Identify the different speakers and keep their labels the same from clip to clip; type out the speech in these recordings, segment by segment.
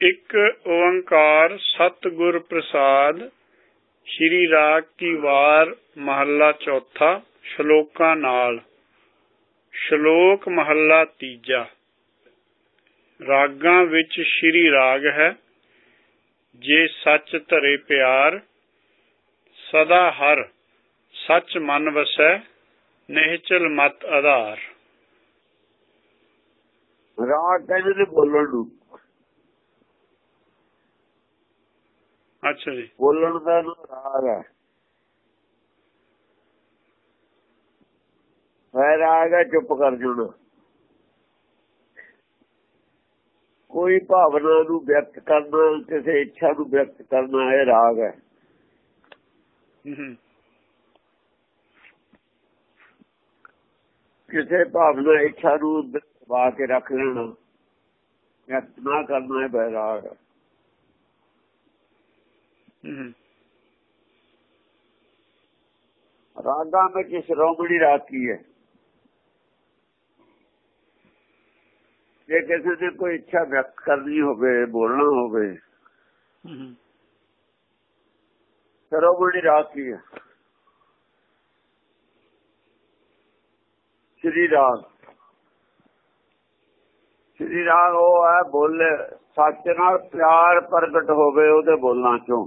Speaker 1: ਇੱਕ ਓੰਕਾਰ ਸਤਿਗੁਰ ਪ੍ਰਸਾਦ, ਸ਼੍ਰੀ ਰਾਗ ਕੀ ਵਾਰ, ਮਹੱਲਾ ਚੌਥਾ, ਸ਼ਲੋਕਾਂ ਨਾਲ। ਸ਼ਲੋਕ ਮਹੱਲਾ ਤੀਜਾ। ਰਾਗਾਂ ਵਿੱਚ ਸ਼੍ਰੀ ਰਾਗ ਹੈ, ਜੇ ਸੱਚ ਧਰੇ ਪਿਆਰ, ਸਦਾ ਹਰ ਸੱਚ ਮਨ ਵਸੈ, ਨਿਹਚਲ ਮਤ ਆਧਾਰ।
Speaker 2: ਰਾਗ ਕਹਿੰਦੇ ਬੋਲਣ ਨੂੰ।
Speaker 1: ਅੱਛਾ ਜੀ।
Speaker 2: ਬੋਲਣ ਦਾ ਨਾਂ ਰਾਗ ਹੈ। ਹੈ ਰਾਗ ਹੈ ਚੁੱਪ ਕਰ ਜੁੜ ਕੋਈ ਭਾਵਨਾ ਨੂੰ ਵਿਅਕਤ ਕਰਨਾ ਕਿਸੇ ਇੱਛਾ ਨੂੰ ਵਿਅਕਤ ਕਰਨਾ ਇਹ ਰਾਗ ਹੈ। ਕਿਸੇ ਭਾਵਨਾ ਇੱਛਾ ਨੂੰ ਦਬਾ ਕੇ ਰੱਖ ਲੈਣਾ ਵਿਅਕਤ ਨਾ ਕਰਨਾ ਇਹ ਬੈਰਾਗ ਹੈ। ਰਾਗਾਂ ਵਿੱਚ ਸ਼੍ਰੋਮਣੀ ਰਾਗ ਕੀ ਹੈ? ਜੇ ਕਿਸੇ ਨੇ ਕੋਈ ਇੱਛਾ ਵਿਅਕਤ ਕਰਨੀ ਹੋਵੇ ਬੋਲਣਾ ਹੋਵੇ ਸ਼੍ਰੋਮਣੀ ਰਾਗ ਕੀ ਹੈ? ਸ਼੍ਰੀ ਰਾਗ। ਸ਼੍ਰੀ ਰਾਗ ਉਹ ਹੈ ਬੋਲੇ ਸੱਚ ਨਾਲ ਪਿਆਰ ਪ੍ਰਗਟ ਹੋਵੇ ਉਹਦੇ ਬੋਲਣਾ ਚੋਂ।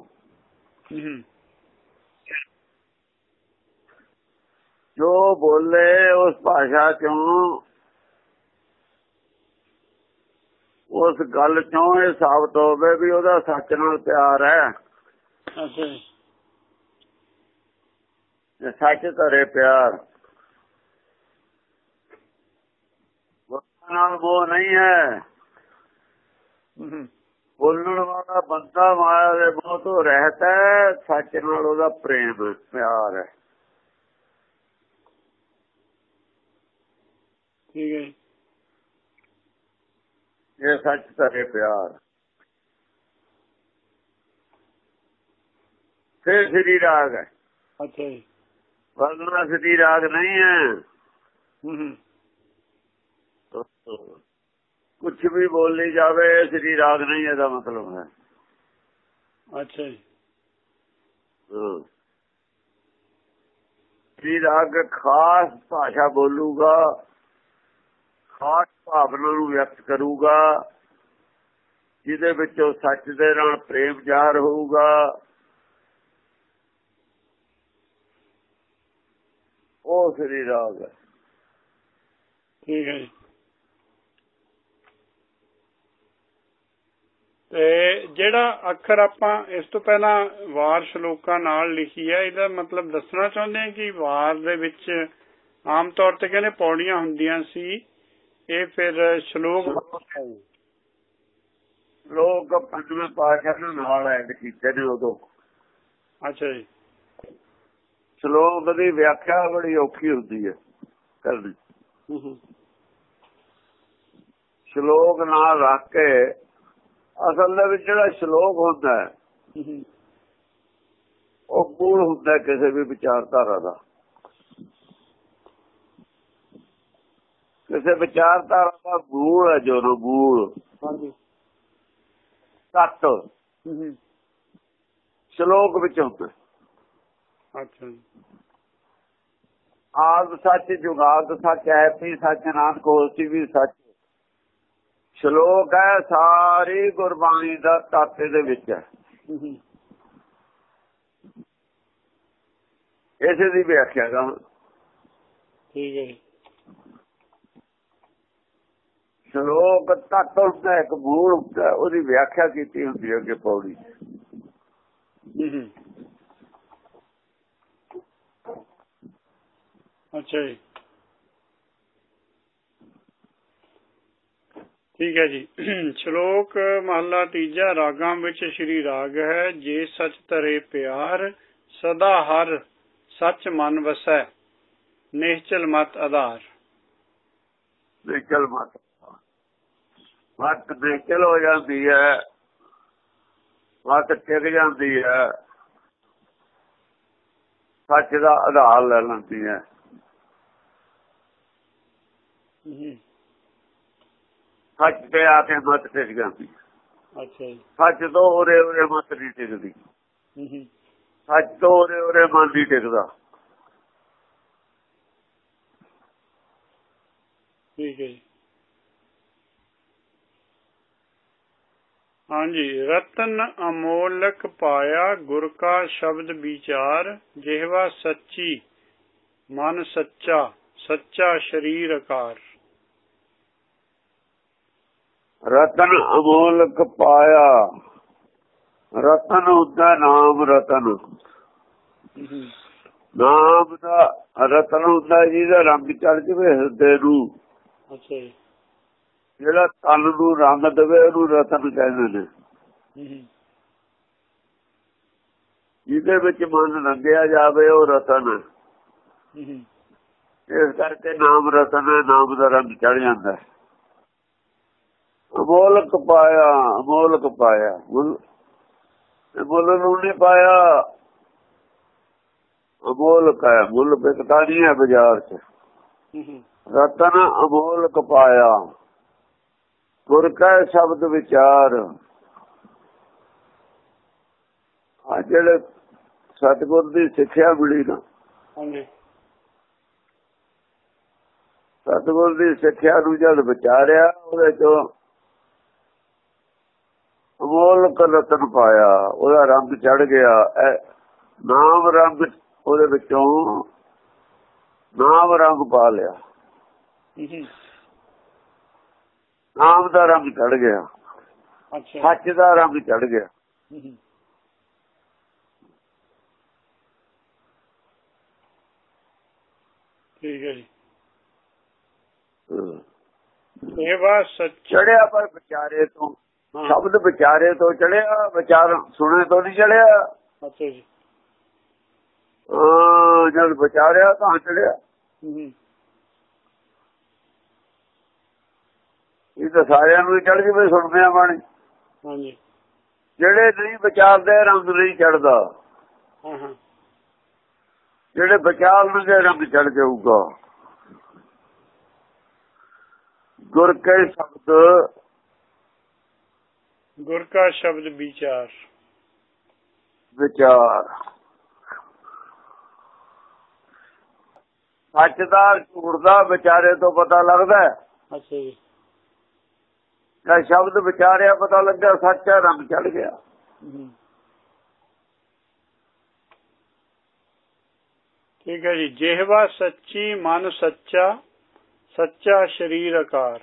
Speaker 2: ਜੋ ਬੋਲੇ ਉਸ ਭਾਸ਼ਾ ਚੋਂ ਉਸ ਗੱਲ ਚੋਂ ਇਹ ਸਾਬਤ ਹੋਵੇ ਵੀ ਉਹਦਾ ਸੱਚ ਨਾਲ ਪਿਆਰ ਹੈ।
Speaker 1: ਅੱਛਾ ਜੀ।
Speaker 2: ਜੇ ਸੱਚ ਧਰੇ ਪਿਆਰ। ਨਾਲ ਉਹ ਨਹੀਂ ਹੈ। ਬੋਲਣ ਵਾਲਾ ਬੰਦਾ ਮਾਇਆ ਦੇ ਮੋਹ ਤੋਂ ਰਹਿਤ ਹੈ ਸੱਚ ਨਾਲ ਉਹਦਾ ਪ੍ਰੇਮ ਹੈ, ਪਿਆਰ ਹੈ।
Speaker 1: ਠੀਕ ਹੈ।
Speaker 2: ਇਹ ਸੱਚ ਧਰੇ ਪਿਆਰ। ਫਿਰ ਸ੍ਰੀ ਰਾਗ ਹੈ।
Speaker 1: ਅੱਛਾ ਜੀ।
Speaker 2: ਵਰਨਾ ਸ੍ਰੀ ਰਾਗ ਨਹੀਂ ਹੈ।
Speaker 1: ਹਮ,
Speaker 2: ਕੁਝ ਵੀ ਬੋਲੀ ਜਾਵੇ ਸ੍ਰੀ ਰਾਗ ਨਹੀਂ ਇਹਦਾ ਮਤਲਬ ਹੈ।
Speaker 1: ਅੱਛਾ ਜੀ।
Speaker 2: ਹਾਂ। ਸ੍ਰੀ ਰਾਗ ਖਾਸ ਭਾਸ਼ਾ ਬੋਲੂਗਾ ਖਾਸ ਭਾਵਨਾ ਨੂੰ ਵਿਅਕਤ ਕਰੂਗਾ ਜਿਹਦੇ ਵਿੱਚੋਂ ਸੱਚ ਦੇ ਨਾਲ ਪ੍ਰੇਮ ਜ਼ਾਹਰ ਹੋਊਗਾ। ਉਹ ਸ੍ਰੀ ਰਾਗ ਹੈ।
Speaker 1: ਠੀਕ ਹੈ ਜੀ ਤੇ ਜਿਹੜਾ ਅੱਖਰ ਆਪਾਂ ਇਸ ਤੋਂ ਪਹਿਲਾਂ ਵਾਰ ਸ਼ਲੋਕਾਂ ਨਾਲ ਲਿਖੀ ਹੈ ਇਹਦਾ ਮਤਲਬ ਦੱਸਣਾ ਚਾਹੁੰਦੇ ਹਾਂ ਕਿ ਵਾਰ ਦੇ ਵਿੱਚ ਆਮ ਤੌਰ ਤੇ ਕਹਿੰਦੇ ਪੌੜੀਆਂ ਹੁੰਦੀਆਂ ਸੀ ਇਹ ਫਿਰ ਸ਼ਲੋਕ
Speaker 2: ਲੋਕ ਪੰਜਵੇਂ ਪਾਸ਼ਾ ਨੂੰ ਨਾਲ ਐਡ ਕੀਤੇ ਨੇ ਉਦੋਂ।
Speaker 1: ਅੱਛਾ ਜੀ।
Speaker 2: ਸ਼ਲੋਕ ਦੀ ਵਿਆਖਿਆ ਬੜੀ ਔਖੀ ਹੁੰਦੀ ਹੈ ਕਰਨੀ ਸ਼ਲੋਕ ਨਾਲ ਰੱਖ ਕੇ ਅਸਲ ਦੇ ਵਿੱਚ ਜਿਹੜਾ ਸ਼ਲੋਕ ਹੁੰਦਾ ਹੈ ਉਹ ਮੂਲ ਹੁੰਦਾ ਕਿਸੇ ਵੀ ਵਿਚਾਰਧਾਰਾ ਦਾ। ਕਿਸੇ ਵਿਚਾਰਧਾਰਾ ਦਾ ਮੂਲ ਹੈ ਜੋ ਮੂਲ
Speaker 1: ਹਾਂਜੀ।
Speaker 2: ਤੱਤ ਸ਼ਲੋਕ ਵਿੱਚ ਹੁੰਦਾ।
Speaker 1: ਅੱਛਾ ਜੀ।
Speaker 2: ਆਦ ਸੱਚ ਜੁਗਾਦ ਸੱਚ ਹੈ ਪੀ ਸੱਚ ਨਾਨਕ ਹੋਸੀ ਵੀ ਸੱਚ ਸ਼ਲੋਕ ਹੈ ਸਾਰੀ ਗੁਰਬਾਣੀ ਦਾ ਤੱਤ ਦੇ ਵਿੱਚ ਹੈ। ਇਸੇ ਦੀ ਵਿਆਖਿਆ ਦਾ
Speaker 1: ਠੀਕ ਹੈ
Speaker 2: ਸ਼ਲੋਕ ਤੱਤ ਹੁੰਦਾ ਇੱਕ ਮੂਲ ਹੁੰਦਾ ਹੈ, ਉਹਦੀ ਵਿਆਖਿਆ ਕੀਤੀ ਹੁੰਦੀ ਹੈ ਕਿ ਪੌੜੀ।
Speaker 1: ਅੱਛਾ ਜੀ। ਠੀਕ ਹੈ ਜੀ। ਸ਼ਲੋਕ ਮਹਲਾ ਤੀਜਾ ਰਾਗਾਂ ਵਿੱਚ ਸ਼੍ਰੀ ਰਾਗ ਹੈ ਜੇ ਸਚ ਧਰੇ ਪਿਆਰ ਸਦਾ ਹਰ ਸੱਚ ਮਨ ਵਸੈ ਨਿਹਚਲ ਮਤ ਆਧਾਰ।
Speaker 2: ਨਿਕਲ ਮਤ। ਮਤ ਨਿਕਲ ਹੋ ਜਾਂਦੀ ਹੈ ਮਤ ਟਿਕ ਜਾਂਦੀ ਹੈ ਸੱਚ ਦਾ ਆਧਾਰ ਲੈ ਲੈਂਦੀ ਹੈ।
Speaker 1: ਹੂੰ।
Speaker 2: ਸੱਚ ਤੇ ਆ ਕੇ ਮਤ ਟਿਕ ਜਾਂਦੀ।
Speaker 1: ਅੱਛਾ ਜੀ।
Speaker 2: ਸੱਚ ਤੋਂ ਉਰੇ ਉਰੇ ਮਤ ਨਹੀਂ ਟਿਕਦੀ। ਸੱਚ ਤੋਂ ਉਰੇ ਉਰੇ ਮਨ ਨਹੀਂ ਟਿਕਦਾ।
Speaker 1: ਠੀਕ ਹੈ ਜੀ। ਹਾਂਜੀ ਰਤਨ ਅਮੋਲਕ ਪਾਇਆ ਗੁਰ ਕਾ ਸ਼ਬਦ ਵਿਚਾਰ ਜਿਹਵਾ ਸੱਚੀ ਮਨ ਸੱਚਾ ਸੱਚਾ ਸ਼ਰੀਰ ਆਕਾਰ।
Speaker 2: ਰਤਨ ਅਮੋਲਕ ਪਾਇਆ। ਰਤਨ ਹੁੰਦਾ ਨਾਮ ਰਤਨ। ਨਾਮ ਦਾ ਰਤਨ ਹੁੰਦਾ ਜਿਹਦਾ ਰੰਗ ਚੜ ਜਵੇ ਹਿਰਦੇ ਨੂੰ।
Speaker 1: ਅੱਛਾ
Speaker 2: ਜਿਹੜਾ ਤਨ ਨੂੰ ਰੰਗ ਦੇਵੇ ਉਹਨੂੰ ਰਤਨ ਕਹਿੰਦੇ ਨੇ। ਜਿਹਦੇ ਵਿੱਚ ਮਨ ਰੰਗਿਆ ਜਾਵੇ ਉਹ ਰਤਨ। ਇਸ ਕਰਕੇ ਨਾਮ ਰਤਨ ਹੈ ਨਾਮ ਦਾ ਰੰਗ ਚੜ ਜਾਂਦਾ ਹੈ। ਅਮੋਲਕ ਪਾਇਆ ਅਮੋਲਕ ਪਾਇਆ। ਮੁੱਲ ਨੂੰ ਨਹੀਂ ਪਾਇਆ। ਅਮੋਲਕ ਹੈ ਮੁੱਲ ਵਿਕਦਾ ਨਹੀਂ ਹੈ ਬਾਜ਼ਾਰ 'ਚ। ਰਤਨ ਅਮੋਲਕ ਪਾਇਆ। ਗੁਰ ਕਾ ਸ਼ਬਦ ਵਿਚਾਰ। ਆ ਜਿਹੜੇ ਸਤਿਗੁਰ ਦੀ ਸਿੱਖਿਆ ਮਿਲੀ ਨਾ
Speaker 1: ਹਾਂਜੀ।
Speaker 2: ਸਤਿਗੁਰ ਦੀ ਸਿੱਖਿਆ ਨੂੰ ਜਦ ਵਿਚਾਰਿਆ ਉਹਦੇ ਚੋਂ ਅਮੋਲਕ ਰਤਨ ਪਾਇਆ ਉਹਦਾ ਰੰਗ ਚੜ ਗਿਆ। ਨਾਮ ਰੰਗ ਉਹਦੇ ਵਿੱਚੋਂ ਨਾਮ ਰੰਗ ਪਾ ਲਿਆ। ਨਾਮ ਦਾ ਰੰਗ ਚੜ ਗਿਆ।
Speaker 1: ਅੱਛਾ।
Speaker 2: ਸੱਚ ਦਾ ਰੰਗ ਚੜ ਗਿਆ।
Speaker 1: ਠੀਕ ਹੈ ਜੀ। ਸੇਵਾ ਸੱਚ
Speaker 2: ਚੜਿਆ ਪਰ ਵਿਚਾਰੇ ਤੋਂ ਸ਼ਬਦ ਵਿਚਾਰੇ ਤੋਂ ਚੜਿਆ ਵਿਚਾਰ ਸੁਣੇ ਤੋਂ ਨਹੀਂ ਚੜਿਆ।
Speaker 1: ਅੱਛਾ ਜੀ।
Speaker 2: ਜਦ ਵਿਚਾਰਿਆ ਤਾਂ ਚੜਿਆ। ਇਹ ਤਾਂ ਸਾਰਿਆਂ ਨੂੰ ਚੜ ਜਵੇ ਸੁਣਦੇ ਆ ਬਾਣੀ।
Speaker 1: ਹਾਂਜੀ।
Speaker 2: ਜਿਹੜੇ ਨਹੀਂ ਵਿਚਾਰਦੇ ਰੰਗ ਨਹੀਂ ਚੜਦਾ
Speaker 1: ਹਾਂ ਹਾਂ।
Speaker 2: ਜਿਹੜੇ ਵਿਚਾਰਨਗੇ ਰੰਗ ਚੜ ਜਾਊਗਾ। ਗੁਰ ਕੇ ਸ਼ਬਦ
Speaker 1: ਗੁਰ ਕਾ ਸ਼ਬਦ ਵਿਚਾਰ।
Speaker 2: ਵਿਚਾਰ। ਸੱਚ ਦਾ ਝੂਠ ਦਾ ਵਿਚਾਰੇ ਤੋਂ ਪਤਾ ਲੱਗਦਾ ਹੈ।
Speaker 1: ਅੱਛਾ ਜੀ।
Speaker 2: ਸ਼ਬਦ ਵਿਚਾਰਿਆ ਪਤਾ ਲੱਗਾ ਸੱਚ ਹੈ ਰੰਗ ਚੜ ਗਿਆ।
Speaker 1: ਠੀਕ ਹੈ ਜੀ। ਜਿਹਵਾ ਸੱਚੀ ਮਨ ਸੱਚਾ ਸੱਚਾ ਸ਼ਰੀਰ ਆਕਾਰ।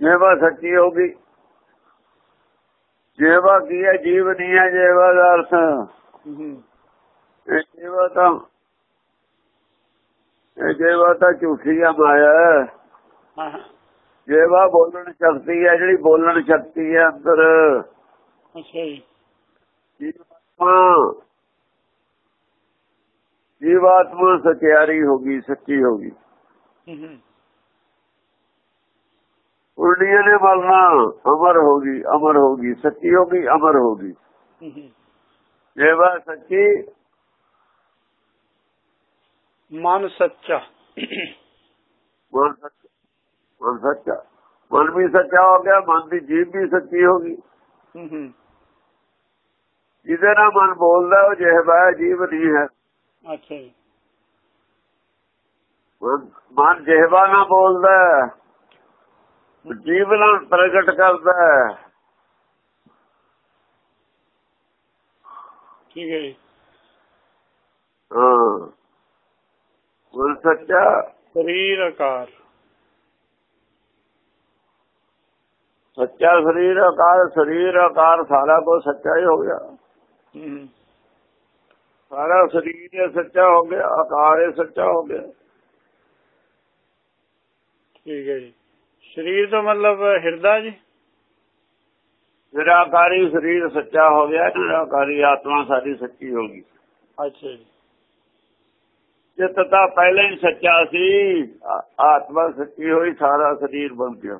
Speaker 2: ਜੇਵਾ ਸੱਚੀ ਹੋਗੀ ਜੇਵਾ ਕੀ ਹੈ? ਜੀਵ ਨਹੀਂ ਹੈ ਜੇਵਾ ਦਾ ਅਰਥ। ਇਹ ਜੇਵਾ ਤਾਂ ਇਹ ਜੇਵਾ ਤਾਂ ਝੂਠੀ ਆ ਮਾਇਆ। ਜੇਵਾ ਬੋਲਣ ਸ਼ਕਤੀ ਹੈ ਜਿਹੜੀ ਬੋਲਣ ਸ਼ਕਤੀ ਹੈ ਅੰਦਰ।
Speaker 1: ਅੱਛਾ ਜੀ।
Speaker 2: ਜੀਵਾਤਮਾ ਜੀਵਾਤਮਾ ਸਚਿਆਰੀ ਹੋਗੀ ਸੱਚੀ ਹੋਗੀ
Speaker 1: ਹੂੰ। ਹੂੰ
Speaker 2: ਉਲਟੀਆਂ ਨੇ ਮਰਨਾ ਅਮਰ ਹੋਗੀ ਅਮਰ ਹੋਗੀ ਸੱਚੀ ਹੋਗੀ ਅਮਰ ਹੋਗੀ
Speaker 1: ਹੂੰ ਹੂੰ
Speaker 2: ਜੇਵਾ ਸੱਚੀ
Speaker 1: ਮਨ ਸੱਚਾ।
Speaker 2: ਮਨ ਸੱਚਾ ਮਨ ਸੱਚਾ। ਮਨ ਵੀ ਸੱਚਾ ਹੋ ਗਿਆ ਮਨ ਦੀ ਜੀਭ ਵੀ ਸੱਚੀ ਹੋ ਗਈ।
Speaker 1: ਹੂੰ ਹੂੰ।
Speaker 2: ਜਿਹਦੇ ਨਾਲ ਮਨ ਬੋਲਦਾ ਉਹ ਜਿਹਵਾ ਹੈ ਜੀਵ ਨਹੀਂ ਹੈ।
Speaker 1: ਅੱਛਾ ਜੀ।
Speaker 2: ਮਨ- ਮਨ ਜਿਹਵਾ ਨਾਲ ਬੋਲਦਾ। ਹੈ, ਜੀਵ ਨਾਲ ਪ੍ਰਗਟ ਕਰਦਾ ਹੈ।
Speaker 1: ਠੀਕ ਹੈ?
Speaker 2: ਹਾਂ। ਮਨ ਸੱਚਾ।
Speaker 1: ਸਰੀਰ ਆਕਾਰ।
Speaker 2: ਸੱਚਾ ਸਰੀਰ ਆਕਾਰ ਸਰੀਰ ਆਕਾਰ ਸਾਰਾ ਕੁਝ ਸੱਚਾ ਹੀ ਹੋ ਗਿਆ। ਸਾਰਾ ਸਰੀਰ ਸੱਚਾ ਹੋ ਗਿਆ ਆਕਾਰ ਸੱਚਾ ਹੋ ਗਿਆ।
Speaker 1: ਠੀਕ ਹੈ ਜੀ। ਸਰੀਰ ਤੋਂ ਮਤਲਬ ਹਿਰਦਾ ਜੀ?
Speaker 2: ਨਿਰਾਕਾਰੀ ਸਰੀਰ ਸੱਚਾ ਹੋ ਗਿਆ ਨਿਰਾਕਾਰੀ ਆਤਮਾ ਸਾਡੀ ਸੱਚੀ ਹੋ ਗਈ।
Speaker 1: ਅੱਛਾ ਜੀ।
Speaker 2: ਚਿੱਤ ਤਾਂ ਪਹਿਲਾਂ ਹੀ ਸੱਚਾ ਸੀ ਆਤਮਾ ਸੱਚੀ ਹੋਈ ਸਾਰਾ ਸਰੀਰ ਬਣ ਗਿਆ।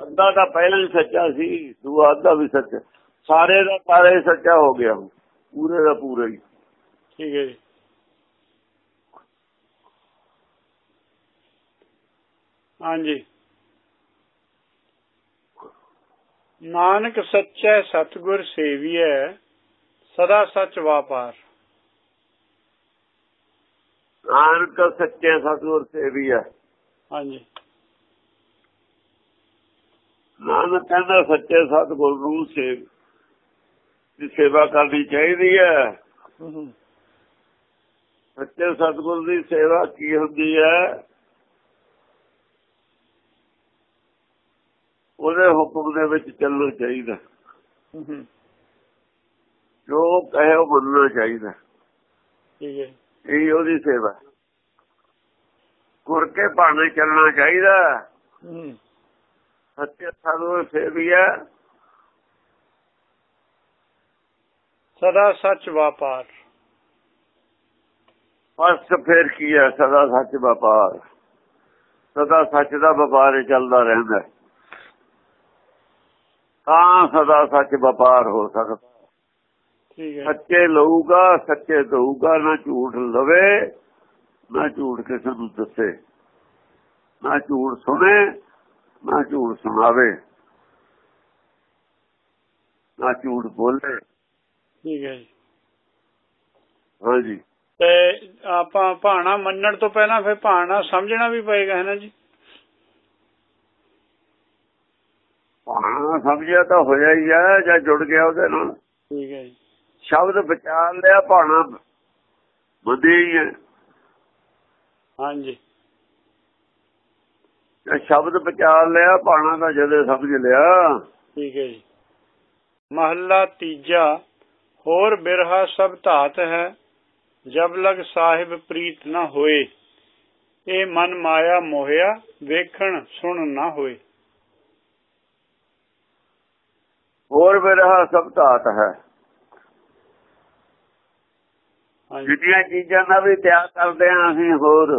Speaker 2: ਅੱਧਾ ਤਾਂ ਪਹਿਲਾਂ ਹੀ ਸੱਚਾ ਸੀ ਦੂਆ ਅੱਧਾ ਵੀ ਸੱਚਾ। ਸਾਰੇ ਦਾ ਸਾਰਾ ਸੱਚਾ ਹੋ ਗਿਆ ਪੂਰੇ ਦਾ ਪੂਰਾ ਹੀ।
Speaker 1: ਠੀਕ ਹੈ ਜੀ। ਹਾਂਜੀ। ਨਾਨਕ ਸੱਚੈ ਸਤਗੁਰ ਸੇਵੀਐ ਸਦਾ ਸੱਚ ਵਾਪਾਰ।
Speaker 2: ਨਾਨਕ ਸੱਚੇ ਸਤਿਗੁਰ ਸੇਵੀ ਹੈ
Speaker 1: ਹਾਂਜੀ।
Speaker 2: ਨਾਨਕ ਕਹਿੰਦਾ ਸੱਚੇ ਸਤਿਗੁਰ ਨੂੰ ਸੇਵ ਦੀ ਸੇਵਾ ਕਰਨੀ ਚਾਹੀਦੀ ਹੈ ਸੱਚੇ ਸਤਿਗੁਰ ਦੀ ਸੇਵਾ ਕੀ ਹੁੰਦੀ ਹੈ ਉਹਦੇ ਹੁਕਮ ਦੇ ਵਿੱਚ ਚੱਲਣਾ ਚਾਹੀਦਾ। ਜੋ ਕਹੇ ਉਹ ਮੰਨਣਾ ਚਾਹੀਦਾ।
Speaker 1: ਠੀਕ ਹੈ।
Speaker 2: ਇਹ ਉਹਦੀ ਸੇਵਾ। ਗੁਰ ਕੇ ਭਾਣੇ ਚੱਲਣਾ ਚਾਹੀਦਾ। ਸੱਚੇ ਸਤਿਗੁਰ ਸੇਵੀ ਹੈ।
Speaker 1: ਸਦਾ ਸੱਚ ਵਾਪਾਰ।
Speaker 2: ਬਸ ਫਿਰ ਕੀ ਹੈ? ਸਦਾ ਸੱਚ ਵਪਾਰ। ਸਦਾ ਸੱਚ ਦਾ ਵਪਾਰ ਚੱਲਦਾ ਰਹਿੰਦਾ। ਹੈ। ਤਾਂ ਸਦਾ ਸੱਚ ਵਪਾਰ ਹੋ ਸਕਦਾ।
Speaker 1: ਠੀਕ ਹੈ।
Speaker 2: ਸੱਚੇ ਲਊਗਾ ਸੱਚੇ ਦਊਗਾ ਨਾ ਝੂਠ ਲਵੇ ਨਾ ਝੂਠ ਕਿਸੇ ਨੂੰ ਦੱਸੇ। ਨਾ ਝੂਠ ਸੁਣੇ ਨਾ ਝੂਠ ਸੁਣਾਵੇ। ਨਾ ਝੂਠ ਬੋਲੇ।
Speaker 1: ਠੀਕ ਹੈ ਜੀ।
Speaker 2: ਹਾਂਜੀ।
Speaker 1: ਤੇ ਆਪਾਂ ਭਾਣਾ ਮੰਨਣ ਤੋਂ ਪਹਿਲਾਂ ਫਿਰ ਭਾਣਾ ਸਮਝਣਾ ਵੀ ਪਏਗਾ ਹੈ ਨਾ ਜੀ?
Speaker 2: ਹਾਂ ਸਮਝਿਆ ਤਾਂ ਹੋਇਆ ਹੀ ਹੈ ਜਾਂ ਜੁੜ ਗਿਆ ਉਹਦੇ ਨਾਲ।
Speaker 1: ਠੀਕ ਹੈ ਜੀ।
Speaker 2: ਸ਼ਬਦ ਵਿਚਾਰ ਲਿਆ ਭਾਣਾ ਬੰਦੇ ਹੀ ਹੈ
Speaker 1: ਹਾਂਜੀ।
Speaker 2: ਜੇ ਸ਼ਬਦ ਵਿਚਾਰ ਲਿਆ ਭਾਣਾ ਤਾਂ ਜਦੇ ਸਮਝ ਲਿਆ।
Speaker 1: ਠੀਕ ਹੈ ਜੀ। ਮਹੱਲਾ ਤੀਜਾ ਹੋਰ ਬਿਰਹਾ ਸਭ ਧਾਤ ਹੈ ਜਬ ਲਗ ਸਾਹਿਬ ਪ੍ਰੀਤ ਨਾ ਹੋਏ। ਇਹ ਮਨ ਮਾਇਆ ਮੋਹਿਆ ਵੇਖਣ ਸੁਣ ਨਾ ਹੋਏ।
Speaker 2: ਹੋਰ ਬਿਰਹਾ ਸਭ ਧਾਤ ਹੈ। ਜਿਹੜੀਆਂ ਚੀਜ਼ਾਂ ਦਾ ਵੀ ਤਿਆਗ ਕਰਦੇ ਹਾਂ ਅਸੀਂ ਹੋਰ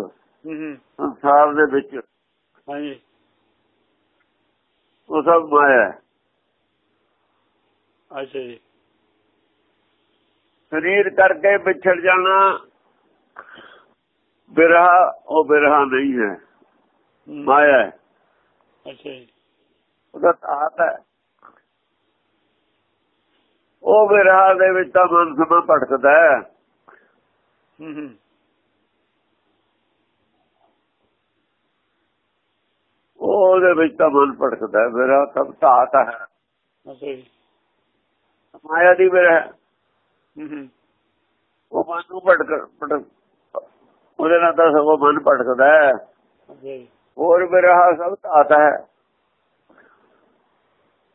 Speaker 1: ਹੂੰ ਹੂੰ।
Speaker 2: ਸੰਸਾਰ ਦੇ ਵਿੱਚ।
Speaker 1: ਹਾਂਜੀ।
Speaker 2: ਉਹ ਸਭ ਮਾਇਆ ਹੈ।
Speaker 1: ਅੱਛਾ ਜੀ।
Speaker 2: ਸਰੀਰ ਕਰਕੇ ਵਿਛੜ ਜਾਣਾ ਬਿਰਹਾ ਉਹ ਬਿਰਹਾ ਨਹੀਂ ਹੈ।
Speaker 1: ਹੂੰ,
Speaker 2: ਮਾਇਆ ਹੈ।
Speaker 1: ਅੱਛਾ ਜੀ।
Speaker 2: ਉਹਦਾ ਧਾਤ ਹੈ। ਉਹ ਬਿਰਹਾ ਦੇ ਵਿੱਚ ਤਾਂ ਮਨ ਸਮਾਂ ਭਟਕਦਾ ਹੈ। ਉਹਦੇ ਵਿੱਚ ਤਾਂ ਮਨ ਭਟਕਦਾ ਹੈ ਬਿਰਹਾ ਸਭ ਧਾਤ ਹੈ। ਮਾਇਆ ਦੀ ਬਿਰਹਾ
Speaker 1: ਹੂੰ ਹੂੰ।
Speaker 2: ਉਹ ਮਨ ਨੂੰ ਭਟਕ ਉਹਦੇ ਨਾਲ ਤਾਂ ਸਗੋਂ ਮਨ ਭਟਕਦਾ ਹੈ। ਹੋਰ ਬਿਰਹਾ ਸਭ ਧਾਤ ਹੈ।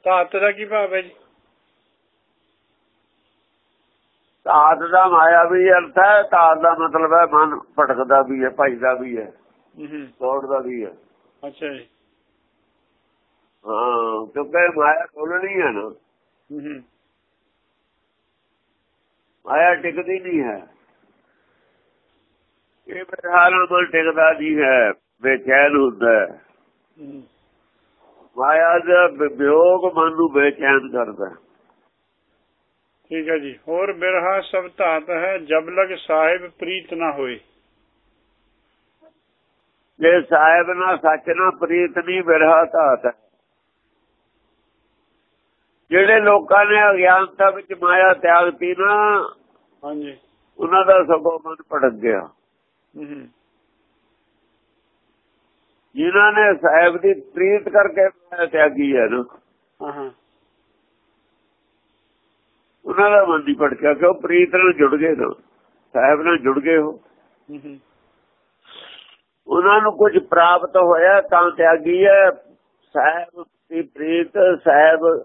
Speaker 1: ਧਾਤ ਦਾ ਕੀ ਭਾਵ ਹੈ ਜੀ?
Speaker 2: ਧਾਤ ਦਾ ਮਾਇਆ ਵੀ ਅਰਥ ਹੈ ਧਾਤ ਦਾ ਮਤਲਬ ਹੈ ਮਨ ਭਟਕਦਾ ਵੀ ਹੈ ਭਜਦਾ ਵੀ ਹੈ
Speaker 1: ਹੂੰ ਹੂੰ
Speaker 2: ਦੌੜਦਾ ਵੀ ਹੈ।
Speaker 1: ਅੱਛਾ ਜੀ।
Speaker 2: ਹਾਂ ਕਿਉਂਕਿ ਮਾਇਆ ਖੋਲਣੀ ਹੈ ਨਾ। ਮਾਇਆ ਟਿਕਦੀ ਨਹੀਂ ਹੈ। ਇਹ ਬਿਰਹਾਲ ਮਨ ਟਿਕਦਾ ਨਹੀਂ ਹੈ ਬੇਚੈਨ ਹੁੰਦਾ ਹੈ। ਮਾਇਆ ਦਾ ਵਿਯੋਗ ਮਨ ਨੂੰ ਬੇਚੈਨ ਕਰਦਾ ਹੈ।
Speaker 1: ਠੀਕ ਹੈ ਜੀ। ਹੋਰ ਬਿਰਹਾ ਸਭ ਧਾਤ ਹੈ ਜਬ ਲਗ ਸਾਹਿਬ ਪ੍ਰੀਤ ਨਾ ਹੋਏ।
Speaker 2: ਜੇ ਸਾਹਿਬ ਨਾਲ ਸੱਚ ਨਾਲ ਪ੍ਰੀਤ ਨਹੀਂ ਬਿਰਹਾ ਧਾਤ ਹੈ। ਜਿਹੜੇ ਲੋਕਾਂ ਨੇ ਅਗਿਆਨਤਾ ਵਿੱਚ ਮਾਇਆ ਤਿਆਗਤੀ ਨਾ
Speaker 1: ਹਾਂਜੀ।
Speaker 2: ਉਹਨਾਂ ਦਾ ਸਗੋਂ ਮਨ ਭਟਕ ਗਿਆ। ਜਿਨ੍ਹਾਂ ਨੇ ਸਾਹਿਬ ਦੀ ਪ੍ਰੀਤ ਕਰਕੇ ਮਾਇਆ ਤਿਆਗੀ ਹੈ ਨਾ
Speaker 1: ਹਾਂ।
Speaker 2: ਉਹਨਾਂ ਦਾ ਮਨ ਨਹੀਂ ਭਟਕਿਆ ਕਿਉਂ? ਪ੍ਰੀਤ ਨਾਲ ਜੁੜ ਗਏ ਨਾ। ਸਾਹਿਬ ਨਾਲ ਜੁੜ ਗਏ ਹੋ ਉਹਨਾਂ ਨੂੰ ਕੁਝ ਪ੍ਰਾਪਤ ਹੋਇਆ ਤਾਂ ਤਿਆਗੀ ਹੈ। ਸਾਹਿਬ ਦੀ ਪ੍ਰੀਤ ਸਾਹਿਬ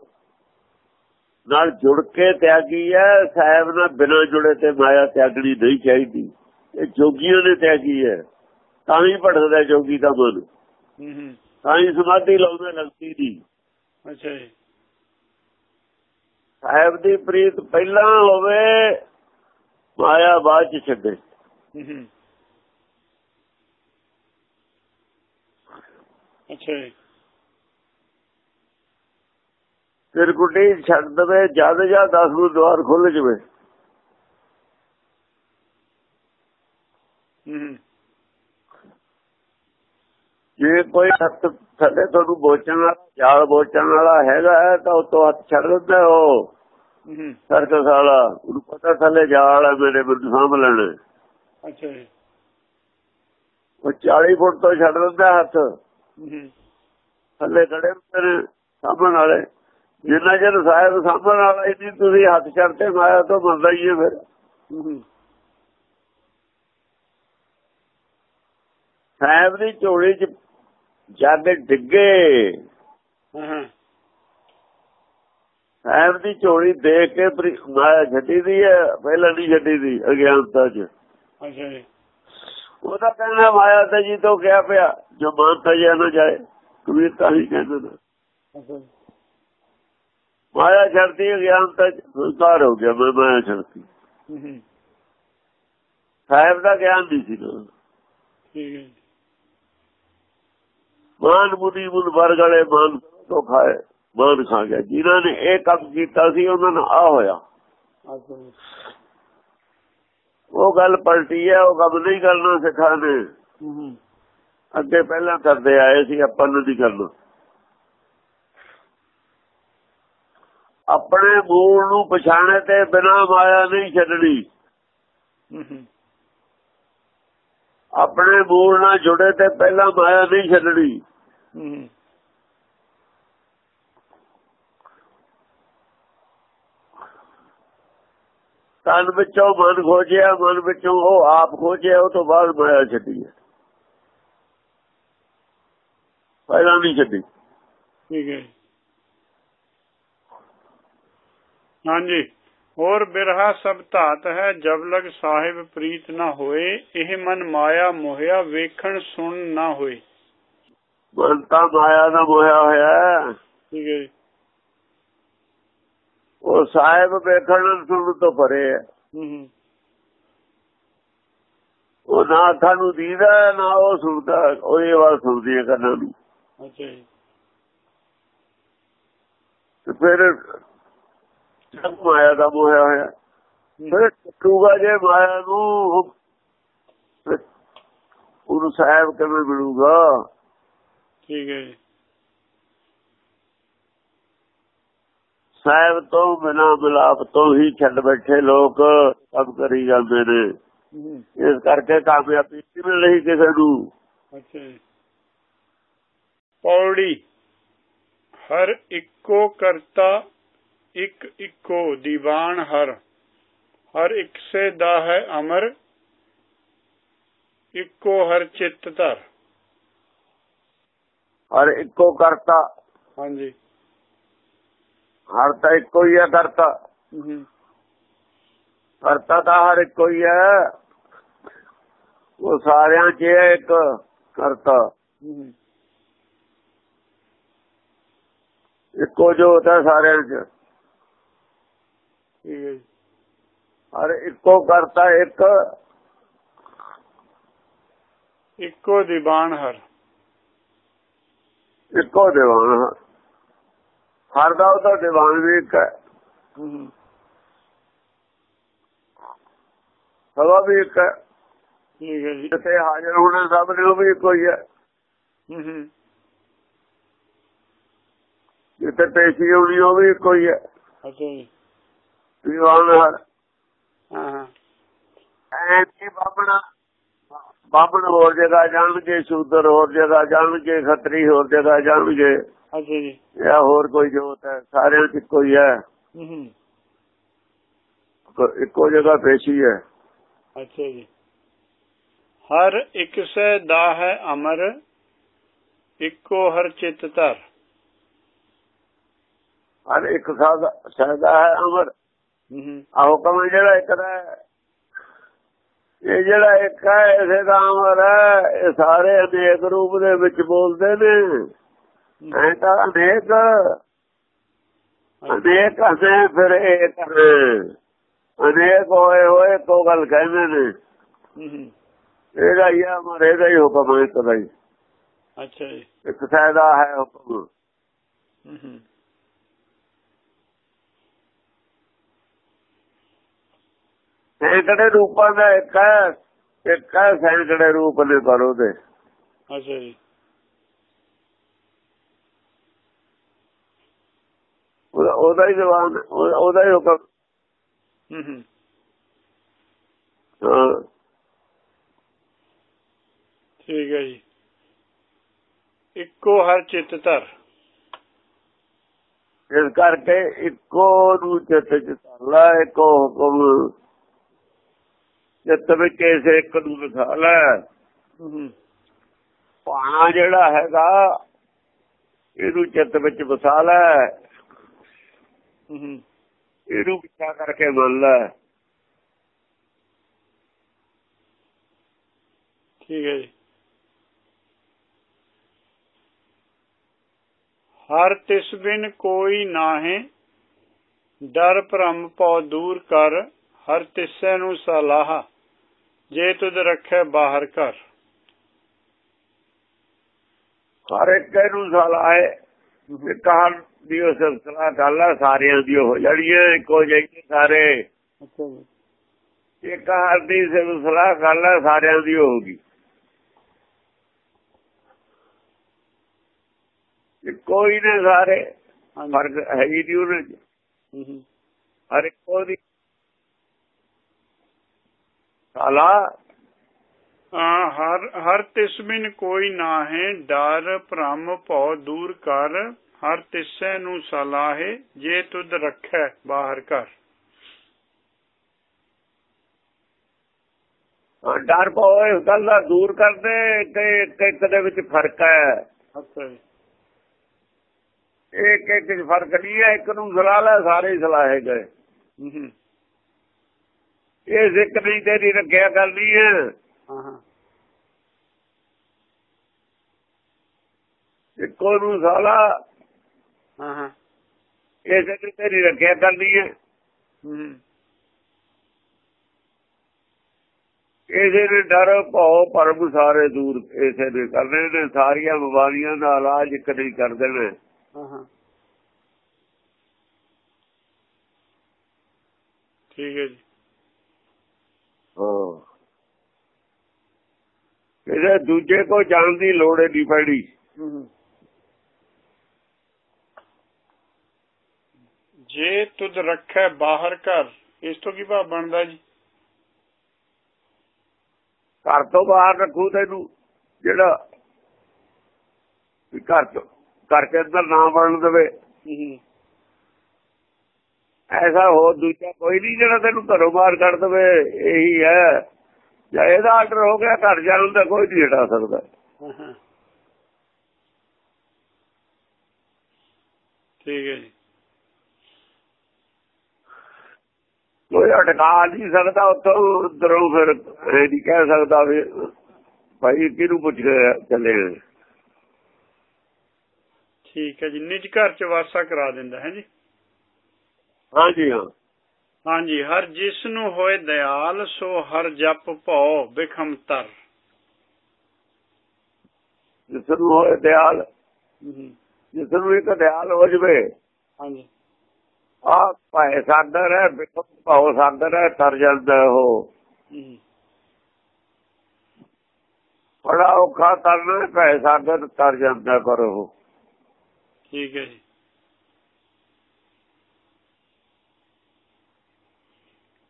Speaker 2: ਨਾਲ ਜੁੜ ਕੇ ਤਿਆਗੀ ਹੈ। ਸਾਹਿਬ ਨਾਲ ਬਿਨਾਂ ਜੁੜੇ ਤੇ ਮਾਇਆ ਤਿਆਗਣੀ ਨਹੀਂ ਚਾਹੀਦੀ। ਇਹ ਜੋਗੀਆਂ ਨੇ ਤਿਆਗੀ ਹੈ। ਤਾਂ ਹੀ ਭਟਕਦਾ ਜੋਗੀ ਦਾ ਮਨ।
Speaker 1: ਹੂੰ ਹੂੰ।
Speaker 2: ਤਾਂ ਹੀ ਸਮਾਧੀ ਲਾਉਂਦੇ ਲੱਗਦੀ ਨਹੀਂ।
Speaker 1: ਅੱਛਾ ਜੀ।
Speaker 2: ਸਾਹਿਬ ਦੀ ਪ੍ਰੀਤ ਪਹਿਲਾਂ ਹੋਵੇ ਮਾਇਆ ਬਾਅਦ ਚ ਛੱਡੇ।
Speaker 1: ਅੱਛਾ
Speaker 2: ਫਿਰ ਗੁੱਡੀ ਛੱਡ ਦਵੇ ਜਦ ਜਾਂ 10 ਨੂੰ ਦੁਆਰ ਖੁੱਲ ਜਵੇ।
Speaker 1: ਹੂੰ
Speaker 2: ਜੇ ਕੋਈ ਹੱਥ ਥੱਲੇ ਤੁਹਾਨੂੰ ਬੋਚਣ ਵਾਲਾ ਜਾਲ ਬੋਚਣ ਵਾਲਾ ਹੈਗਾ ਤਾਂ ਉਤੋਂ ਹੱਥ ਛੱਡ ਦਿੰਦਾ ਉਹ। ਸਰਕਸ ਵਾਲਾ। ਉਹਨੂੰ ਪਤਾ ਥੱਲੇ ਜਾਲ ਹੈ ਮੇਰੇ ਬਿੰਦ ਸਾਂਭ ਲੈਣਾ।
Speaker 1: ਅੱਛਾ ਜੀ।
Speaker 2: ਉਹ 40 ਫੁੱਟ ਤੋਂ ਛੱਡ ਦਿੰਦਾ ਹੱਥ। ਥੱਲੇ ਖੜੇ ਨੇ ਸਾਂਭਣ ਵਾਲੇ। ਜਿੰਨਾ ਚਿਰ ਸਾਹਿਬ ਸਾਂਭਣ ਵਾਲਾ ਨਹੀਂ ਤੁਸੀਂ ਹੱਥ ਛੱਡਦੇ ਮਾਇਆ ਤੋਂ ਮੰਨਦਾ ਹੀ ਹੈ ਫਿਰ। ਸਾਹਿਬ ਦੀ ਝੋਲੀ ਚ ਜਦ ਡਿੱਗੇ
Speaker 1: ਹਾਂ
Speaker 2: ਸਾਹਿਬ ਦੀ ਝੋਲੀ ਦੇਖ ਕੇ ਮਾਇਆ ਛੱਡੀ ਦੀ ਹੈ ਪਹਿਲਾਂ ਨਹੀਂ ਛੱਡੀ ਦੀ ਅਗਿਆਨਤਾ ਚ।
Speaker 1: ਅੱਛਾ ਜੀ।
Speaker 2: ਉਹਦਾ ਕਹਿਣਾ ਮਾਇਆ ਤੇ ਜੀ ਤੋਂ ਕਿਹਾ ਪਿਆ ਜੋ ਮਾਨਤਾ ਜਿਆ ਨਾ ਜਾਏ ਕਬੀਰ ਤਾਂ ਹੀ ਕਹਿੰਦੇ ਨੇ। ਮਾਇਆ ਛੱਡਦੀ ਅਗਿਆਨਤਾ ਚ ਸੰਸਾਰ ਹੋ ਗਿਆ ਮੈਂ ਮਾਇਆ ਛੱਡਤੀ। ਸਾਹਿਬ ਦਾ ਗਿਆਨ ਨਹੀਂ ਸੀ।
Speaker 1: ਠੀਕ ਹੈ ਜੀ
Speaker 2: ਮਾਨ ਮੁਨੀ ਮੁਨ ਵਰਗਲੇ ਮਾਨ ਤੋਂ ਖਾਏ ਮਾਨ ਖਾ ਗਿਆ। ਜਿਨ੍ਹਾਂ ਨੇ ਇਹ ਕੰਮ ਕੀਤਾ ਸੀ, ਉਹਨਾਂ ਨੂੰ ਆ ਹੋਇਆ। ਉਹ ਗੱਲ ਪਲਟੀ ਹੈ, ਉਹ ਕੰਮ ਨਹੀਂ ਕਰਨਾ ਸਿਖਾਣੇ
Speaker 1: ਹੂੰ
Speaker 2: ਅੱਗੇ ਪਹਿਲਾਂ ਕਰਦੇ ਆਏ ਸੀ, ਆਪਾਂ ਨੂੰ ਨਹੀਂ ਕਰਨਾ। ਆਪਣੇ ਮੂਲ ਨੂੰ ਪਛਾਣੇ ਤੇ ਬਿਨਾ ਮਾਇਆ ਨਹੀਂ ਛੱਡਣੀ। ਆਪਣੇ ਮੂਲ ਨਾਲ ਜੁੜੇ ਤੇ ਪਹਿਲਾਂ ਮਾਇਆ ਨਹੀਂ ਛੱਡਣੀ। ਤਨ ਵਿੱਚੋਂ ਮਨ ਖੋਜਿਆ ਮਨ ਵਿੱਚੋਂ ਉਹ ਆਪ ਖੋਜਿਆ ਉਹ ਤੋਂ ਬਾਅਦ ਮਾਇਆ ਛੱਡੀ ਹੈ। ਪਹਿਲਾਂ ਨਹੀਂ ਛੱਡੀ।
Speaker 1: ਠੀਕ ਹੈ। ਹਾਂਜੀ। ਹੋਰ ਬਿਰਹਾ ਸਭ ਧਾਤ ਹੈ ਜਬ ਲਗ ਸਾਹਿਬ ਪ੍ਰੀਤ ਨਾ ਹੋਏ ਇਹ ਮਨ ਮਾਇਆ ਮੋਹਿਆ ਵੇਖਣ ਸੁਣ ਨਾ ਹੋਏ।
Speaker 2: ਮਨ ਤਾਂ ਮਾਇਆ ਦਾ ਮੋਇਆ ਹੋਇਆ।
Speaker 1: ਠੀਕ ਹੈ ਜੀ।
Speaker 2: ਉਹ ਸਾਹਿਬ ਵੇਖਣ ਨੂੰ ਸੁਣਨ ਤੋਂ ਪਰੇ ਹੈ। ਉਹ ਨਾ ਅੱਖਾਂ ਨੂੰ ਦੀਦਾ ਨਾ ਉਹ ਸੁਣਦਾ ਉਹ ਇਹ ਵਾਰ ਸੁਣਦੀ ਹੈ ਕੰਨਾਂ ਨੂੰ।
Speaker 1: ਅੱਛਾ ਜੀ।
Speaker 2: ਤੇ ਫਿਰ ਸਭ ਮਾਇਆ ਦਾ ਮੋਇਆ ਹੋਇਆ। ਫਿਰ ਟੁੱਟੂਗਾ ਜੇ ਮਾਇਆ ਨੂੰ ਉਹਨੂੰ ਸਾਹਿਬ ਕਿਵੇਂ ਮਿਲੂਗਾ?
Speaker 1: ਠੀਕ ਹੈ
Speaker 2: ਸਾਹਿਬ ਤੋਂ ਬਿਨਾ ਮਿਲਾਪ ਤੋਂ ਹੀ ਛੱਡ ਬੈਠੇ ਲੋਕ ਕੰਮ ਕਰੀ ਜਾਂਦੇ ਨੇ। ਇਸ ਕਰਕੇ ਕਾਮਯਾਬੀ ਨਹੀਂ ਮਿਲ ਰਹੀ ਕਿਸੇ ਨੂੰ।
Speaker 1: ਅੱਛਾ ਪੌੜੀ। ਹਰ ਇੱਕੋ ਕਰਤਾ ਇੱਕ ਇੱਕੋ ਦੀਵਾਨ ਹਰ ਹਰ ਇੱਕ ਸੇ ਦਾ ਹੈ ਅਮਰ ਇੱਕੋ ਹਰ ਚਿੱਤ ਧਰ।
Speaker 2: ਹਰ ਇੱਕੋ ਕਰਤਾ।
Speaker 1: ਹਾਂਜੀ।
Speaker 2: ਹਰ ਤਾਂ ਇੱਕੋ ਹੀ ਹੈ ਕਰਤਾ। ਕਰਤਾ ਤਾਂ ਹਰ ਇੱਕੋ ਹੀ ਹੈ। ਉਹ ਸਾਰਿਆਂ 'ਚ ਹੈ ਇੱਕ ਕਰਤਾ। ਇੱਕੋ ਜੋਤ ਹੈ ਸਾਰਿਆਂ 'ਚ।
Speaker 1: ਠੀਕ ਹੈ
Speaker 2: ਹਰ ਇੱਕੋ ਕਰਤਾ ਇੱਕ।
Speaker 1: ਇੱਕੋ ਦੀਵਾਨ ਹਰ।
Speaker 2: ਇੱਕੋ ਦੀਵਾਨ ਹੈ। ਹਰ ਦਾ ਉਹਦਾ ਦੀਵਾਨ ਵੀ ਇੱਕ ਹੈ। ਸਭਾ ਵੀ ਇੱਕ ਹੈ।
Speaker 1: ਠੀਕ ਹੈ ਜੀ।
Speaker 2: ਜਿੱਥੇ ਹਾਜ਼ਰ ਹੋਣੇ ਸਭ ਨੇ ਉਹ ਵੀ ਇੱਕੋ ਹੀ ਹੈ।
Speaker 1: ਹੂੰ ਹੂੰ।
Speaker 2: ਜਿੱਥੇ ਪੇਸ਼ੀ ਹੋਣੀ ਉਹ ਵੀ ਇੱਕੋ ਹੀ ਹੈ।
Speaker 1: ਅੱਛਾ ਜੀ।
Speaker 2: ਹਰ ਬਾਬਣਾ ਬਾਬਣ ਹੋਰ ਜਗ੍ਹਾ ਜਾਣਗੇ ਸ਼ੂਦਰ ਹੋਰ ਜਗ੍ਹਾ ਜਾਣਗੇ ਖੱਤਰੀ ਹੋਰ ਜਗ੍ਹਾ ਜਾਣਗੇ।
Speaker 1: ਅੱਛਾ ਜੀ।
Speaker 2: ਜਾਂ ਹੋਰ ਕੋਈ ਜੋਤ ਹੈ ਸਾਰਿਆਂ 'ਚ ਇੱਕੋ ਹੀ ਇੱਕੋ- ਜਗ੍ਹਾ ਪੇਸ਼ੀ ਹੈ।
Speaker 1: ਅੱਛਾ ਜੀ। ਹਰ ਇੱਕ ਸੇ ਦਾ ਹੈ ਅਮਰ ਇੱਕੋ ਹਰ ਚਿੱਤ ਧਰ।
Speaker 2: ਹਰ ਇੱਕ ਸਾਦਾ ਹੈ ਅਮਰ ਆ ਹੁਕਮ ਜਿਹੜਾ ਇੱਕ ਦਾ ਇਹ ਜਿਹੜਾ ਇੱਕ ਹੈ ਇਸੇ ਦਾ ਅਮਰ ਹੈ। ਇਹ ਸਾਰੇ ਅਨੇਕ ਰੂਪ ਦੇ ਵਿੱਚ ਬੋਲਦੇ ਨੇ। ਐ ਤਾਂ ਅਨੇਕ ਅਨੇਕ ਹਸੇ ਫਿਰ ਇੱਕ ਅਨੇਕ ਹੋਏ ਹੋਏ ਕੋ ਗੱਲ ਕਹਿੰਦੇ ਨੇ। ਇਹਦਾ ਹੀ ਅਮਰ ਇਹਦਾ ਹੀ ਹੁਕਮ ਹੈ ਹੀ।
Speaker 1: ਅੱਛਾ ਜੀ।
Speaker 2: ਇੱਕ ਸਦਾ ਹੈ ਹੁਕਮ। ਸੈਂਕੜੇ ਰੂਪਾਂ ਦਾ ਇੱਕ ਹੈ? ਇੱਕ ਹੈ ਸੈਂਕੜੇ ਰੂਪ ਨੇ ਪਰ ਉਹਦੇ?
Speaker 1: ਅੱਛਾ ਜੀ।
Speaker 2: ਉਹਦਾ ਹੀ ਜਵਾਬ ਉਹਦਾ ਹੀ ਹੁਕਮ।
Speaker 1: ਠੀਕ ਹੈ ਜੀ। ਇੱਕੋ ਹਰ ਚਿੱਤ ਧਰ।
Speaker 2: ਇਸ ਕਰਕੇ ਇੱਕੋ ਨੂੰ ਚਿੱਤ ਚ ਧਰਲਾ ਇੱਕੋ ਹੁਕਮ ਚਿੱਤ ਵਿੱਚ ਇਸੇ ਇੱਕ ਨੂੰ ਵਿਖਾ ਲੈ। ਪਾਣਾ ਜਿਹੜਾ ਹੈਗਾ, ਇਹਨੂੰ ਚਿੱਤ ਵਿੱਚ ਵਸਾ ਲੈ। ਇਹਨੂੰ ਪਿੱਛਾ ਕਰਕੇ ਮੰਨ ਲੈ।
Speaker 1: ਠੀਕ ਹੈ ਜੀ। ਹਰ ਤਿਸ ਬਿਨ ਕੋਈ ਨਾਹੇ, ਡਰ ਭ੍ਰਮ ਪਉ ਦੂਰ ਕਰ, ਹਰ ਤਿਸੈ ਨੂੰ ਸਲਾਹ। ਜੇ ਤੁਧ ਰੱਖੈ ਬਾਹਰ ਘਰ।
Speaker 2: ਹਰ ਇੱਕ ਸਲਾਹ ਤੇ ਕਹਾਣ ਦੀ ਉਹ ਸਿਲਸਿਲਾ ਗੱਲ ਸਾਰਿਆਂ ਦੀ ਹੋ ਜਾਣੀ ਹੈ ਇੱਕੋ ਜਿਹੀ ਸਾਰੇ। ਇੱਕ ਹਰ ਦੀ ਸਿਲਸਿਲਾ ਗੱਲ ਸਾਰਿਆਂ ਦੀ ਹੋਊਗੀ। ਕੋਈ ਨੇ ਸਾਰੇ ਫ਼ਰਕ ਹੈ ਹੀ ਨਹੀਂ ਉਹਨਾਂ ਹਰ ਇੱਕੋ ਦੀ ਸਾਲਾ
Speaker 1: ਹਾਂ ਹਰ ਹਰ ਤਿਸ ਬਿਨ ਕੋਈ ਨਾਹੇ ਡਰ ਭ੍ਰਮ ਭਉ ਦੂਰ ਕਰ। ਹਰ ਤਿਸੈ ਨੂੰ ਸਲਾਹੇ ਜੇ ਤੁਧ ਰੱਖੈ ਬਾਹਰ
Speaker 2: ਹਾਂ, ਡਰ ਪਾਓ ਇਸ ਗੱਲ ਦਾ ਦੂਰ ਕਰਦੇ ਕਿ ਇੱਕ ਦੇ ਵਿੱਚ ਫ਼ਰਕ ਹੈ।
Speaker 1: ਅੱਛਾ ਜੀ।
Speaker 2: ਇੱਕ ਇੱਕ ਫ਼ਰਕ ਨਹੀਂ ਹੈ ਇੱਕ ਨੂੰ ਸਲਾਹ ਲੈ ਸਾਰੇ ਹੀ ਸਲਾਹੇ ਗਏ।
Speaker 1: ਹੂੰ ਹੂੰ।
Speaker 2: ਇਹ ਜ਼ਿਕਰ ਨਹੀਂ ਤੇਰੀ ਰੱਖਿਆ ਕਰਨੀ ਹੈ।
Speaker 1: ਹਾਂ ਹਾਂ।
Speaker 2: ਇੱਕੋ ਨੂੰ ਸਾਲਾ।
Speaker 1: ਹਾਂ ਹਾਂ।
Speaker 2: ਇਹ ਜ਼ਿਕਰ ਤੇਰੀ ਰੱਖਿਆ ਕਰਨੀ ਹੈ। ਇਸੇ ਨੇ ਡਰ ਭਾਉ ਪਰਮ ਸਾਰੇ ਦੂਰ ਇਸੇ ਨੇ ਕਰਨੇ ਨੇ। ਸਾਰੀਆਂ ਬਿਮਾਰੀਆਂ ਦਾ ਇਲਾਜ ਕਰਦੇ ਨੇ
Speaker 1: ਹਾਂ ਹਾਂ। ਠੀਕ ਹੈ ਜੀ।
Speaker 2: ਹਾਂ। ਇਹਦੇ ਦੂਜੇ ਕੋ ਜਾਣ ਦੀ ਲੋੜ ਹੀ ਨਹੀਂ ਪੈਣੀ
Speaker 1: ਜੇ ਤੁਧ ਰੱਖੈ ਬਾਹਰ ਘਰ ਇਸ ਤੋਂ ਕੀ ਭਾਵ ਬਣਦਾ ਜੀ?
Speaker 2: ਘਰ ਤੋਂ ਬਾਹਰ ਰੱਖੂ ਤੈਨੂੰ ਜਿਹੜਾ ਵੀ ਘਰ ਤੋਂ ਘਰ ਕੇ ਅੰਦਰ ਨਾ ਵੜਨ ਦੇਵੇ। ਐਸਾ ਹੋ ਦੂਜਾ ਕੋਈ ਨਹੀਂ ਜਿਹੜਾ ਤੈਨੂੰ ਘਰੋਂ ਬਾਹਰ ਕੱਢ ਦੇਵੇ ਇਹੀ ਹੈ। ਜੇ ਇਹਦਾ ਆਰਡਰ ਹੋ ਗਿਆ ਘਰ ਜਾਣ ਦਾ ਕੋਈ ਨਹੀਂ ਹਟਾ ਸਕਦਾ।
Speaker 1: ਠੀਕ ਹੈ ਜੀ।
Speaker 2: ਕੋਈ ਅਟਕਾ ਨਹੀਂ ਸਕਦਾ ਉੱਥੋਂ ਉਧਰੋਂ ਫਿਰ ਇਹ ਨਹੀਂ ਕਹਿ ਸਕਦਾ ਵੀ ਭਾਈ ਕਿਹਨੂੰ ਪੁੱਛ ਕੇ ਚੱਲੇ
Speaker 1: ਠੀਕ ਹੈ ਜੀ ਨਿਜ ਘਰ ਚ ਵਾਸਾ ਕਰਾ ਦਿੰਦਾ ਹੈ ਜੀ।
Speaker 2: ਹਾਂਜੀ ਹਾਂ।
Speaker 1: ਹਾਂਜੀ ਹਰ ਜਿਸ ਨੂੰ ਹੋਏ ਦਿਆਲ ਸੋ ਹਰ ਜਪ ਭਉ ਬਿਖਮ ਤਰ।
Speaker 2: ਜਿਸ ਨੂੰ ਹੋਏ ਦਿਆਲ ਜਿਸ ਨੂੰ ਇੱਕ ਦਿਆਲ ਹੋ ਜਵੇ
Speaker 1: ਹਾਂਜੀ।
Speaker 2: ਆ ਭਾਏ ਸਾਦਰ ਹੈ ਬਿਕਮ ਭਾਉ ਸਾਦਰ ਹੈ ਤਰ ਜਾਂਦਾ
Speaker 1: ਹੂੰ
Speaker 2: ਬੜਾ ਔਖਾ ਤਰਨਾ ਭਾਏ ਸਾਦਰ ਤਰ ਜਾਂਦਾ ਪਰ ਉਹ।
Speaker 1: ਠੀਕ ਹੈ ਜੀ।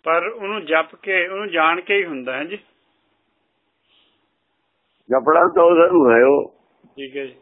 Speaker 1: ਪਰ ਉਹਨੂੰ ਜਪ ਕੇ ਉਹਨੂੰ ਜਾਣ ਕੇ ਹੀ ਹੁੰਦਾ ਹੈ ਜੀ।
Speaker 2: ਜਪੜਾ ਤਾਂ ਉਹਦਾ ਨੂੰ ਹੈ ਉਹ।
Speaker 1: ਠੀਕ ਹੈ ਜੀ।